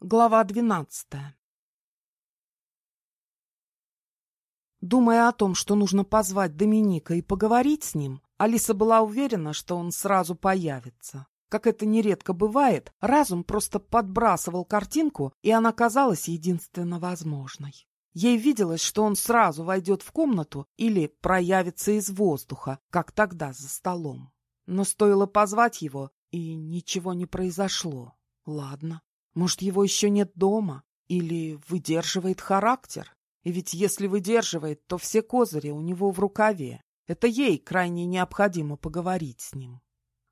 Глава двенадцатая Думая о том, что нужно позвать Доминика и поговорить с ним, Алиса была уверена, что он сразу появится. Как это нередко бывает, разум просто подбрасывал картинку, и она казалась единственно возможной. Ей виделось, что он сразу войдет в комнату или проявится из воздуха, как тогда за столом. Но стоило позвать его, и ничего не произошло. Ладно, может, его еще нет дома? Или выдерживает характер? И ведь если выдерживает, то все козыри у него в рукаве. Это ей крайне необходимо поговорить с ним.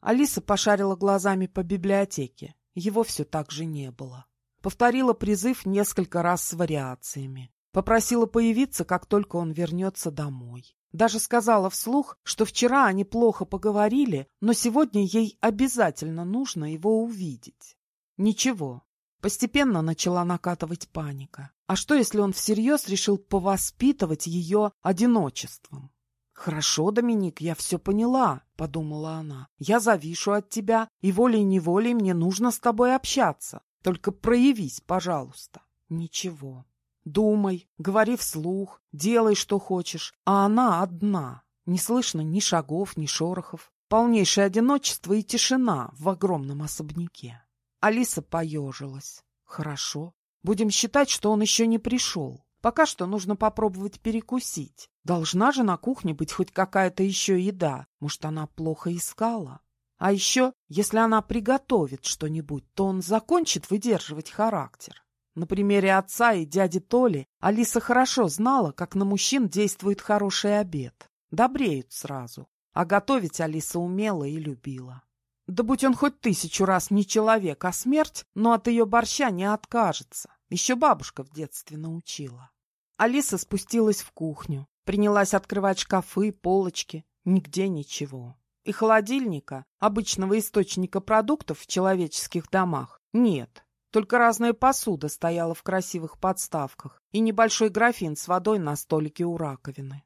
Алиса пошарила глазами по библиотеке. Его все так же не было. Повторила призыв несколько раз с вариациями. Попросила появиться, как только он вернется домой. Даже сказала вслух, что вчера они плохо поговорили, но сегодня ей обязательно нужно его увидеть. Ничего, Постепенно начала накатывать паника. А что, если он всерьез решил повоспитывать ее одиночеством? «Хорошо, Доминик, я все поняла», — подумала она. «Я завишу от тебя, и волей-неволей мне нужно с тобой общаться. Только проявись, пожалуйста». Ничего. Думай, говори вслух, делай, что хочешь, а она одна. Не слышно ни шагов, ни шорохов. Полнейшее одиночество и тишина в огромном особняке. Алиса поежилась. Хорошо. Будем считать, что он еще не пришел. Пока что нужно попробовать перекусить. Должна же на кухне быть хоть какая-то еще еда. Может, она плохо искала. А еще, если она приготовит что-нибудь, то он закончит выдерживать характер. На примере отца и дяди Толи Алиса хорошо знала, как на мужчин действует хороший обед. Добреют сразу. А готовить Алиса умела и любила. Да будь он хоть тысячу раз не человек, а смерть, но от ее борща не откажется. Еще бабушка в детстве научила. Алиса спустилась в кухню, принялась открывать шкафы, полочки. Нигде ничего. И холодильника, обычного источника продуктов в человеческих домах, нет. Только разная посуда стояла в красивых подставках и небольшой графин с водой на столике у раковины.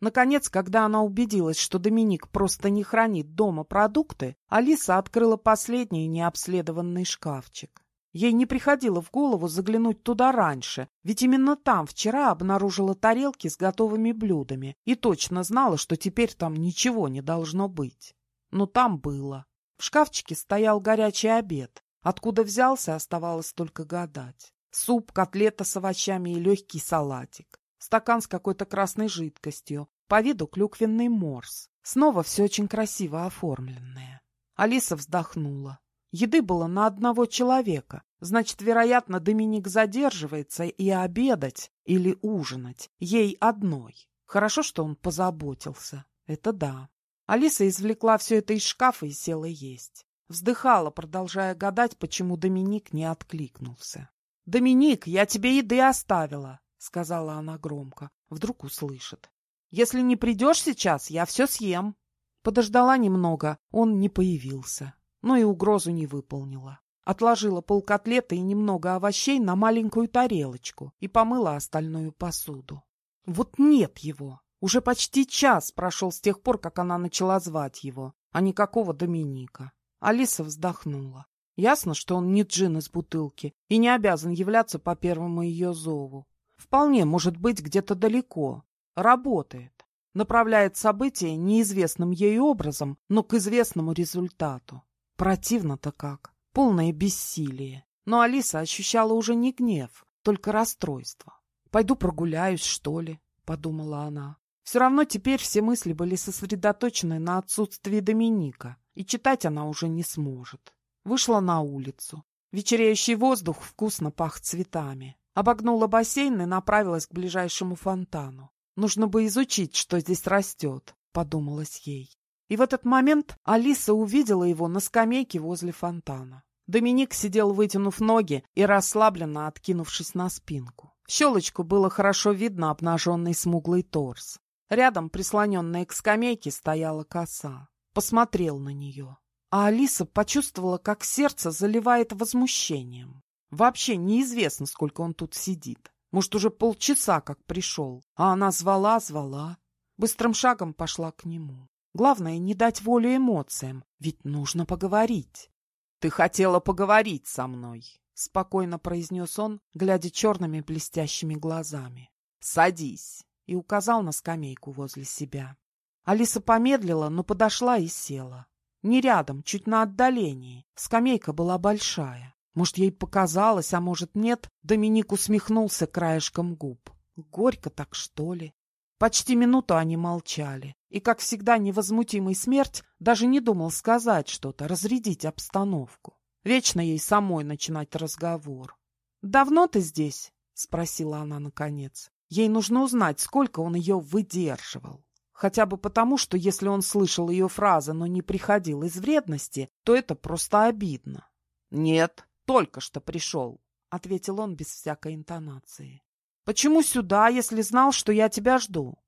Наконец, когда она убедилась, что Доминик просто не хранит дома продукты, Алиса открыла последний необследованный шкафчик. Ей не приходило в голову заглянуть туда раньше, ведь именно там вчера обнаружила тарелки с готовыми блюдами и точно знала, что теперь там ничего не должно быть. Но там было. В шкафчике стоял горячий обед. Откуда взялся, оставалось только гадать. Суп, котлета с овощами и легкий салатик стакан с какой-то красной жидкостью, по виду клюквенный морс. Снова все очень красиво оформленное. Алиса вздохнула. Еды было на одного человека. Значит, вероятно, Доминик задерживается и обедать или ужинать ей одной. Хорошо, что он позаботился. Это да. Алиса извлекла все это из шкафа и села есть. Вздыхала, продолжая гадать, почему Доминик не откликнулся. «Доминик, я тебе еды оставила!» — сказала она громко. Вдруг услышит. «Если не придешь сейчас, я все съем». Подождала немного, он не появился, но и угрозу не выполнила. Отложила полкотлета и немного овощей на маленькую тарелочку и помыла остальную посуду. Вот нет его. Уже почти час прошел с тех пор, как она начала звать его, а никакого Доминика. Алиса вздохнула. Ясно, что он не джин из бутылки и не обязан являться по первому ее зову. Вполне может быть где-то далеко. Работает. Направляет события неизвестным ей образом, но к известному результату. Противно-то как. Полное бессилие. Но Алиса ощущала уже не гнев, только расстройство. «Пойду прогуляюсь, что ли?» — подумала она. Все равно теперь все мысли были сосредоточены на отсутствии Доминика, и читать она уже не сможет. Вышла на улицу. Вечереющий воздух вкусно пах цветами. Обогнула бассейн и направилась к ближайшему фонтану. Нужно бы изучить, что здесь растет, подумалось ей. И в этот момент Алиса увидела его на скамейке возле фонтана. Доминик сидел, вытянув ноги и расслабленно откинувшись на спинку. В щелочку было хорошо видно обнаженный смуглый торс. Рядом, прислоненная к скамейке, стояла коса. Посмотрел на нее. А Алиса почувствовала, как сердце заливает возмущением. Вообще неизвестно, сколько он тут сидит. Может, уже полчаса как пришел. А она звала, звала. Быстрым шагом пошла к нему. Главное, не дать волю эмоциям, ведь нужно поговорить. — Ты хотела поговорить со мной, — спокойно произнес он, глядя черными блестящими глазами. «Садись!» и указал на скамейку возле себя. Алиса помедлила, но подошла и села. Не рядом, чуть на отдалении. Скамейка была большая. Может, ей показалось, а может, нет. Доминик усмехнулся краешком губ. Горько так, что ли? Почти минуту они молчали. И, как всегда, невозмутимый смерть даже не думал сказать что-то, разрядить обстановку. Вечно ей самой начинать разговор. «Давно ты здесь?» — спросила она наконец. Ей нужно узнать, сколько он ее выдерживал. Хотя бы потому, что если он слышал ее фразы, но не приходил из вредности, то это просто обидно. «Нет, только что пришел», — ответил он без всякой интонации. «Почему сюда, если знал, что я тебя жду?»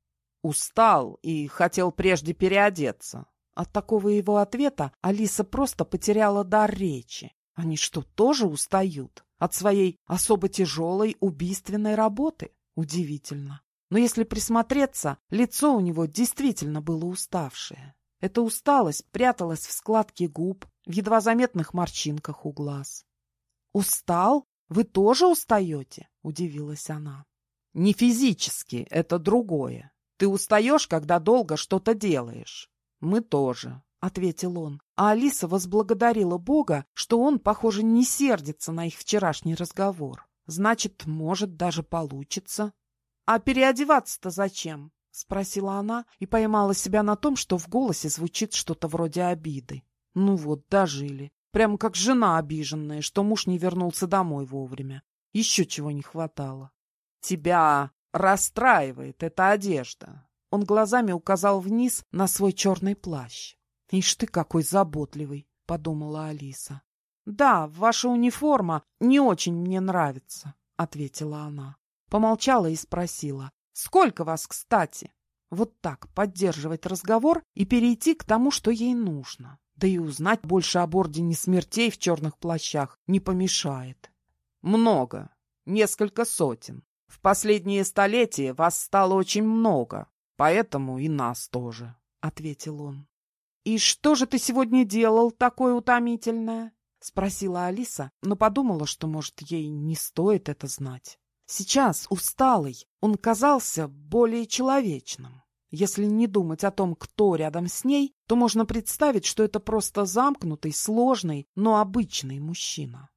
«Устал и хотел прежде переодеться». От такого его ответа Алиса просто потеряла дар речи. Они что, тоже устают? От своей особо тяжелой убийственной работы? Удивительно. Но если присмотреться, лицо у него действительно было уставшее. Эта усталость пряталась в складке губ, в едва заметных морщинках у глаз. «Устал? Вы тоже устаете?» — удивилась она. «Не физически, это другое. Ты устаешь, когда долго что-то делаешь. Мы тоже», — ответил он. А Алиса возблагодарила Бога, что он, похоже, не сердится на их вчерашний разговор. Значит, может, даже получится. — А переодеваться-то зачем? — спросила она и поймала себя на том, что в голосе звучит что-то вроде обиды. Ну вот, дожили. Прямо как жена обиженная, что муж не вернулся домой вовремя. Еще чего не хватало. — Тебя расстраивает эта одежда. Он глазами указал вниз на свой черный плащ. — Ишь ты какой заботливый, — подумала Алиса. «Да, ваша униформа не очень мне нравится», — ответила она. Помолчала и спросила. «Сколько вас, кстати?» Вот так поддерживать разговор и перейти к тому, что ей нужно. Да и узнать больше об ордене смертей в черных плащах не помешает. Много. Несколько сотен. В последние столетия вас стало очень много, поэтому и нас тоже, — ответил он. — И что же ты сегодня делал такое утомительное? — спросила Алиса, но подумала, что, может, ей не стоит это знать. Сейчас, усталый, он казался более человечным. Если не думать о том, кто рядом с ней, то можно представить, что это просто замкнутый, сложный, но обычный мужчина.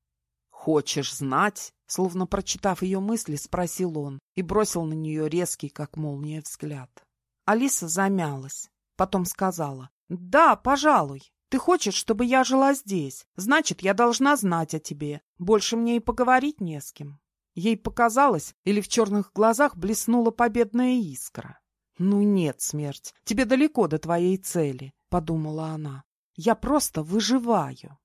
«Хочешь знать?» — словно прочитав ее мысли, спросил он и бросил на нее резкий, как молния, взгляд. Алиса замялась, потом сказала «Да, пожалуй». Ты хочешь, чтобы я жила здесь? Значит, я должна знать о тебе. Больше мне и поговорить не с кем. Ей показалось, или в черных глазах блеснула победная искра. «Ну нет, смерть, тебе далеко до твоей цели», — подумала она. «Я просто выживаю».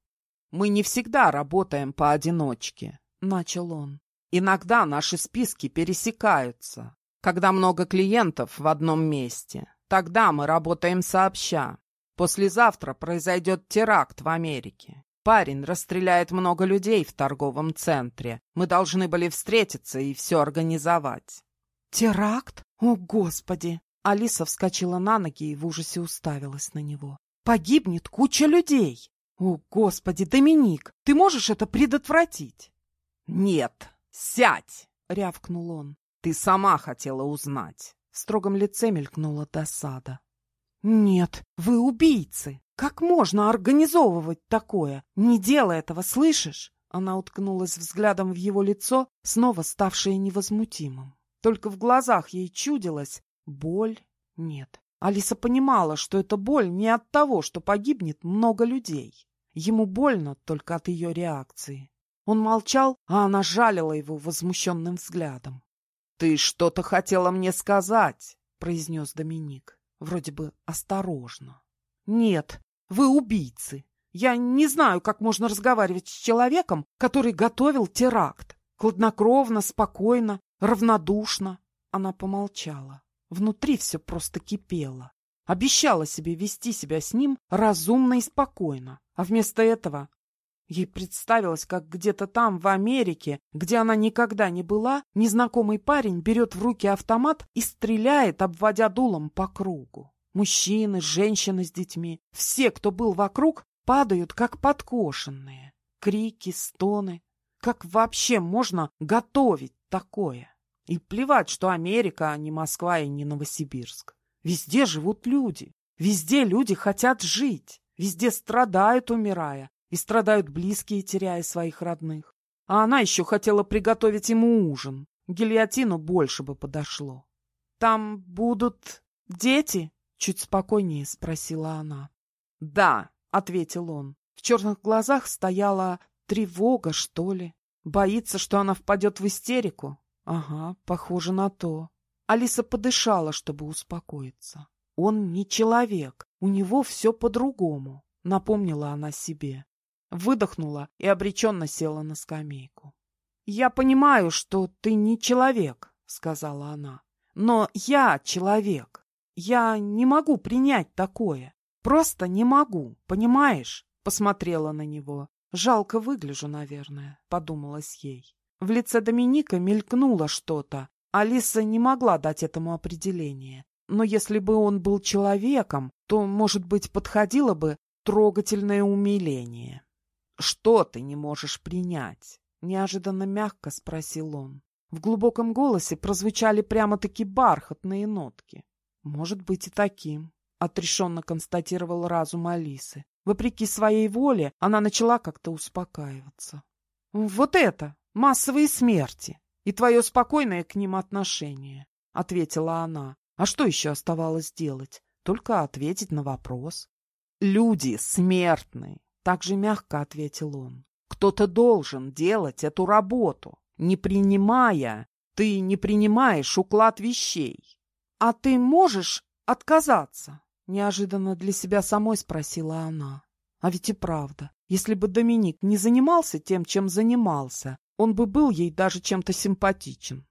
«Мы не всегда работаем поодиночке», — начал он. «Иногда наши списки пересекаются. Когда много клиентов в одном месте, тогда мы работаем сообща. Послезавтра произойдет теракт в Америке. Парень расстреляет много людей в торговом центре. Мы должны были встретиться и все организовать. Теракт? О, Господи! Алиса вскочила на ноги и в ужасе уставилась на него. Погибнет куча людей. О, Господи, Доминик, ты можешь это предотвратить? Нет, сядь, рявкнул он. Ты сама хотела узнать. В строгом лице мелькнула досада. «Нет, вы убийцы! Как можно организовывать такое? Не делай этого, слышишь?» Она уткнулась взглядом в его лицо, снова ставшее невозмутимым. Только в глазах ей чудилась боль. Нет, Алиса понимала, что это боль не от того, что погибнет много людей. Ему больно только от ее реакции. Он молчал, а она жалила его возмущенным взглядом. — Ты что-то хотела мне сказать, — произнес Доминик. Вроде бы осторожно. «Нет, вы убийцы. Я не знаю, как можно разговаривать с человеком, который готовил теракт. Хладнокровно, спокойно, равнодушно». Она помолчала. Внутри все просто кипело. Обещала себе вести себя с ним разумно и спокойно. А вместо этого Ей представилось, как где-то там, в Америке, где она никогда не была, незнакомый парень берет в руки автомат и стреляет, обводя дулом по кругу. Мужчины, женщины с детьми, все, кто был вокруг, падают, как подкошенные. Крики, стоны. Как вообще можно готовить такое? И плевать, что Америка, а не Москва и не Новосибирск. Везде живут люди. Везде люди хотят жить. Везде страдают, умирая. И страдают близкие, теряя своих родных. А она еще хотела приготовить ему ужин. Гильотину больше бы подошло. «Там будут дети?» — чуть спокойнее спросила она. «Да», — ответил он. В черных глазах стояла тревога, что ли. Боится, что она впадет в истерику? Ага, похоже на то. Алиса подышала, чтобы успокоиться. Он не человек, у него все по-другому, напомнила она себе. Выдохнула и обреченно села на скамейку. «Я понимаю, что ты не человек», — сказала она. «Но я человек. Я не могу принять такое. Просто не могу, понимаешь?» Посмотрела на него. «Жалко выгляжу, наверное», — подумалось ей. В лице Доминика мелькнуло что-то. Алиса не могла дать этому определение. Но если бы он был человеком, то, может быть, подходило бы трогательное умиление. «Что ты не можешь принять?» — неожиданно мягко спросил он. В глубоком голосе прозвучали прямо-таки бархатные нотки. «Может быть и таким», — отрешенно констатировал разум Алисы. Вопреки своей воле она начала как-то успокаиваться. «Вот это! Массовые смерти! И твое спокойное к ним отношение!» — ответила она. «А что еще оставалось делать? Только ответить на вопрос». «Люди смертны!» Так же мягко ответил он. Кто-то должен делать эту работу, не принимая. Ты не принимаешь уклад вещей. А ты можешь отказаться? Неожиданно для себя самой спросила она. А ведь и правда, если бы Доминик не занимался тем, чем занимался, он бы был ей даже чем-то симпатичен.